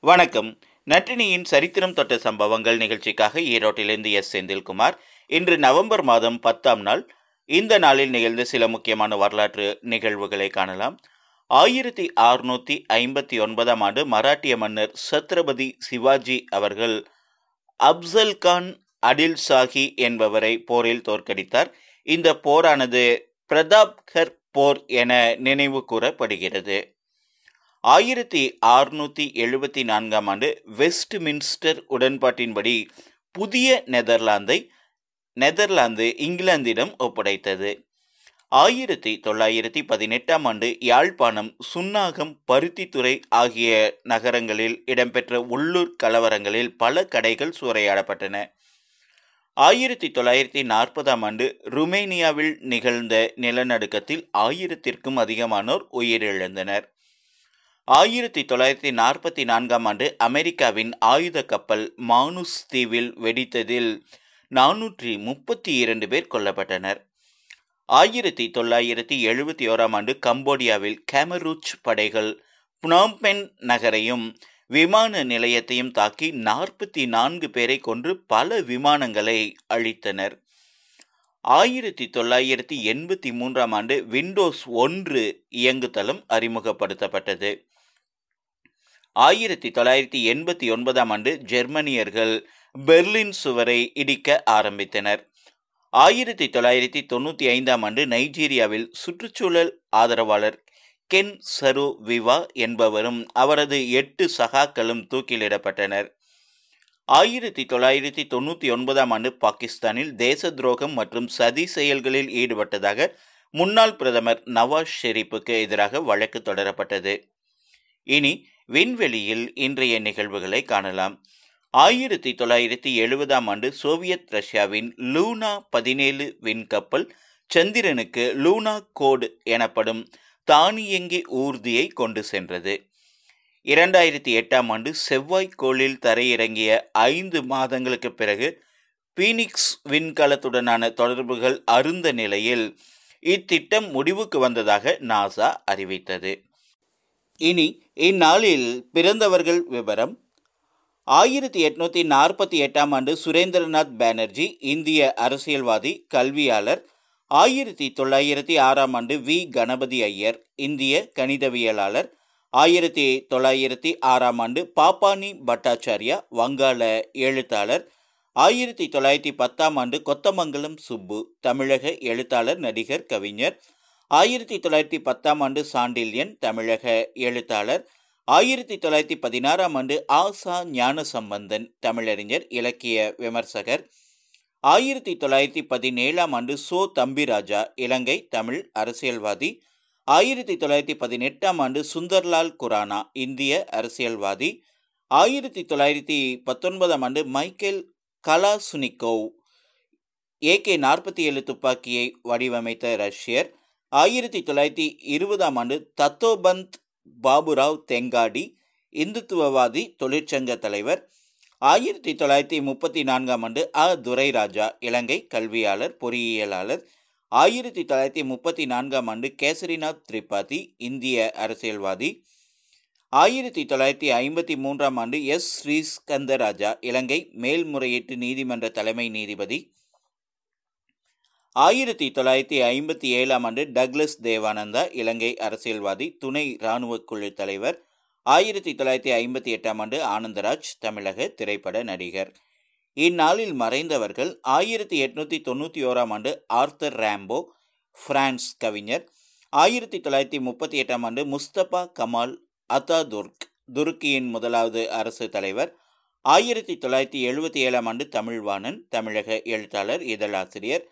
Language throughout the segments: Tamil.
வணக்கம். நட்டினியின் சரித்திரம் தொட்ட சம்பவங்கள் நிகழ்ச்சிக்காக ஈரோட்டிலிருந்து எஸ். செந்தில்குமார். இன்று நவம்பர் மாதம் பத்தாம் நாள். இந்த நாளில் நிகழ்ந்த சில முக்கியமான வரலாற்று நிகழ்வுகளை காணலாம். ஆயிரத்தி அறுநூத்தி ஐம்பத்தி ஒன்பதாம் ஆண்டு மராட்டிய மன்னர் சத்ரபதி சிவாஜி அவர்கள் அப்சல் கான் அடில் சாஹி என்பவரை போரில் தோற்கடித்தார். இந்த போரானது பிரதாப்கர் போர் என நினைவு கூறப்படுகிறது. ஆயிரத்தி அறுநூற்றி எழுபத்தி நான்காம் ஆண்டு வெஸ்ட் மின்ஸ்டர் உடன்பாட்டின்படி புதிய நெதர்லாந்தை நெதர்லாந்து இங்கிலாந்திடம் ஒப்படைத்தது. ஆயிரத்தி தொள்ளாயிரத்தி பதினெட்டாம் ஆண்டு யாழ்ப்பாணம் சுன்னாகம் பருத்தித்துறை ஆகிய நகரங்களில் இடம்பெற்ற உள்ளூர் கலவரங்களில் பல கடைகள் சூறையாடப்பட்டன. ஆயிரத்தி தொள்ளாயிரத்தி நாற்பதாம் ஆண்டு ருமேனியாவில் நிகழ்ந்த நிலநடுக்கத்தில் ஆயிரத்திற்கும் அதிகமானோர் உயிரிழந்தனர். ஆயிரத்தி தொள்ளாயிரத்தி நாற்பத்தி நான்காம் ஆண்டு அமெரிக்காவின் ஆயுத கப்பல் மானுஸ் தீவில் வெடித்ததில் நானூற்றி முப்பத்தி இரண்டு பேர் கொல்லப்பட்டனர். ஆயிரத்தி தொள்ளாயிரத்தி எழுபத்தி ஓராம் ஆண்டு கம்போடியாவில் கேமரூச் படைகள் புனாம்பென் நகரையும் விமான நிலையத்தையும் தாக்கி நாற்பத்தி நான்கு பேரை கொன்று பல விமானங்களை அழித்தனர். ஆயிரத்தி தொள்ளாயிரத்தி எண்பத்தி மூன்றாம் ஆண்டு விண்டோஸ் ஒன்று இயங்குதளம் அறிமுகப்படுத்தப்பட்டது. ஆயிரத்தி தொள்ளாயிரத்தி எண்பத்தி ஒன்பதாம் ஆண்டு ஜெர்மனியர்கள் பெர்லின் சுவரை இடிக்க ஆரம்பித்தனர். ஆயிரத்தி தொள்ளாயிரத்தி தொண்ணூற்றி ஐந்தாம் ஆண்டு நைஜீரியாவில் சுற்றுச்சூழல் ஆதரவாளர் கென் சரு விவா என்பவரும் அவரது எட்டு சகாக்களும் தூக்கிலிடப்பட்டனர். ஆயிரத்தி தொள்ளாயிரத்தி தொண்ணூற்றி ஒன்பதாம் ஆண்டு பாகிஸ்தானில் தேச துரோகம் மற்றும் சதி செயல்களில் ஈடுபட்டதாக முன்னாள் பிரதமர் நவாஸ் ஷெரீப்புக்கு எதிராக வழக்கு தொடரப்பட்டது. இனி விண்வெளியில் இன்றைய நிகழ்வுகளை காணலாம். ஆயிரத்தி தொள்ளாயிரத்தி எழுபதாம் ஆண்டு சோவியத் ரஷ்யாவின் லூனா பதினேழு விண்கப்பல் சந்திரனுக்கு லூனா கோடு எனப்படும் தானியங்கி ஊர்தியை கொண்டு சென்றது. இரண்டாயிரத்தி எட்டாம் ஆண்டு செவ்வாய்க்கோளில் தரையிறங்கிய ஐந்து மாதங்களுக்கு பிறகு பீனிக்ஸ் விண்கலத்துடனான தொடர்புகள் அருந்த நிலையில் இத்திட்டம் முடிவுக்கு வந்ததாக நாசா அறிவித்தது. இனி இந்நாளில் பிறந்தவர்கள் விவரம். ஆயிரத்தி எட்நூத்தி நாற்பத்தி எட்டாம் ஆண்டு சுரேந்திரநாத் பானர்ஜி இந்திய அரசியல்வாதி கல்வியாளர். ஆயிரத்தி தொள்ளாயிரத்தி ஆறாம் ஆண்டு வி. கணபதி ஐயர் இந்திய கணிதவியலாளர். ஆயிரத்தி தொள்ளாயிரத்தி ஆறாம் ஆண்டு பாப்பானி பட்டாச்சாரியா வங்காள எழுத்தாளர். ஆயிரத்தி தொள்ளாயிரத்தி பத்தாம் ஆண்டு கொத்தமங்கலம் சுப்பு தமிழக எழுத்தாளர் நடிகர் கவிஞர். ஆயிரத்தி தொள்ளாயிரத்தி பத்தாம் ஆண்டு சாண்டில்யன் தமிழக எழுத்தாளர் ஆயிரத்தி தொள்ளாயிரத்தி பதினாறாம் ஆண்டு ஆசா ஞான சம்பந்தன் தமிழறிஞர் இலக்கிய விமர்சகர் ஆயிரத்தி தொள்ளாயிரத்தி பதினேழாம் ஆண்டு சோ தம்பிராஜா இலங்கை தமிழ் அரசியல்வாதி ஆயிரத்தி தொள்ளாயிரத்தி பதினெட்டாம் ஆண்டு சுந்தர்லால் குரானா இந்திய அரசியல்வாதி ஆயிரத்தி தொள்ளாயிரத்தி பத்தொன்பதாம் ஆண்டு மைக்கேல் கலாசுனிகோவ் ஏகே நாற்பத்தி ஏழு துப்பாக்கியை வடிவமைத்த ரஷ்யர் ஆயிரத்தி தொள்ளாயிரத்தி இருபதாம் ஆண்டு தத்தோபந்த் பாபுராவ் தெங்காடி இந்துத்துவவாதி தொழிற்சங்க தலைவர். ஆயிரத்தி தொள்ளாயிரத்தி முப்பத்தி நான்காம் ஆண்டு அ. துரைராஜா இலங்கை கல்வியாளர் பொறியியலாளர். ஆயிரத்தி தொள்ளாயிரத்தி முப்பத்தி நான்காம் ஆண்டு கேசரிநாத் திரிபாதி இந்திய அரசியல்வாதி. ஆயிரத்தி தொள்ளாயிரத்தி ஐம்பத்தி மூன்றாம் ஆண்டு எஸ். ஸ்ரீஸ்கந்தராஜா இலங்கை மேல்முறையீட்டு நீதிமன்ற தலைமை நீதிபதி. ஆயிரத்தி தொள்ளாயிரத்தி ஐம்பத்தி ஏழாம் ஆண்டு டக்ளஸ் தேவானந்தா இலங்கை அரசியல்வாதி துணை இராணுவ குழு தலைவர். ஆயிரத்தி தொள்ளாயிரத்தி ஐம்பத்தி எட்டாம் ஆண்டு ஆனந்தராஜ் தமிழக திரைப்பட நடிகர். இந்நாளில் மறைந்தவர்கள் ஆயிரத்தி எட்நூற்றி தொண்ணூற்றி ஓராம் ஆண்டு ஆர்த்தர் ரேம்போ பிரான்ஸ் கவிஞர். ஆயிரத்தி தொள்ளாயிரத்தி முப்பத்தி எட்டாம் ஆண்டு முஸ்தபா கமால் அத்தாதுர்க் துருக்கியின் முதலாவது அரசு தலைவர். ஆயிரத்தி தொள்ளாயிரத்தி எழுபத்தி ஏழாம் ஆண்டு தமிழ்வாணன் தமிழக எழுத்தாளர் இதழாசிரியர்.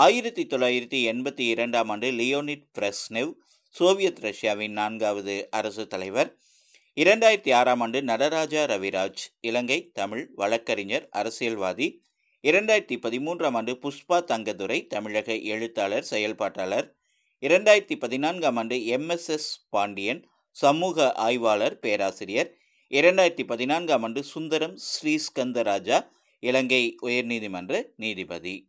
ஆயிரத்தி தொள்ளாயிரத்தி எண்பத்தி இரண்டாம் ஆண்டு லியோனிட் பிரஸ்னெவ் சோவியத் ரஷ்யாவின் நான்காவது அரசு தலைவர். இரண்டாயிரத்தி ஆறாம் ஆண்டு நடராஜா ரவிராஜ் இலங்கை தமிழ் வழக்கறிஞர் அரசியல்வாதி. இரண்டாயிரத்தி பதிமூன்றாம் ஆண்டு புஷ்பா தங்கதுரை தமிழக எழுத்தாளர் செயல்பாட்டாளர். இரண்டாயிரத்தி பதினான்காம் ஆண்டு எம்எஸ்எஸ் பாண்டியன் சமூக ஆய்வாளர் பேராசிரியர். இரண்டாயிரத்தி பதினான்காம் ஆண்டு சுந்தரம் ஸ்ரீஸ்கந்தராஜா இலங்கை உயர்நீதிமன்ற நீதிபதி.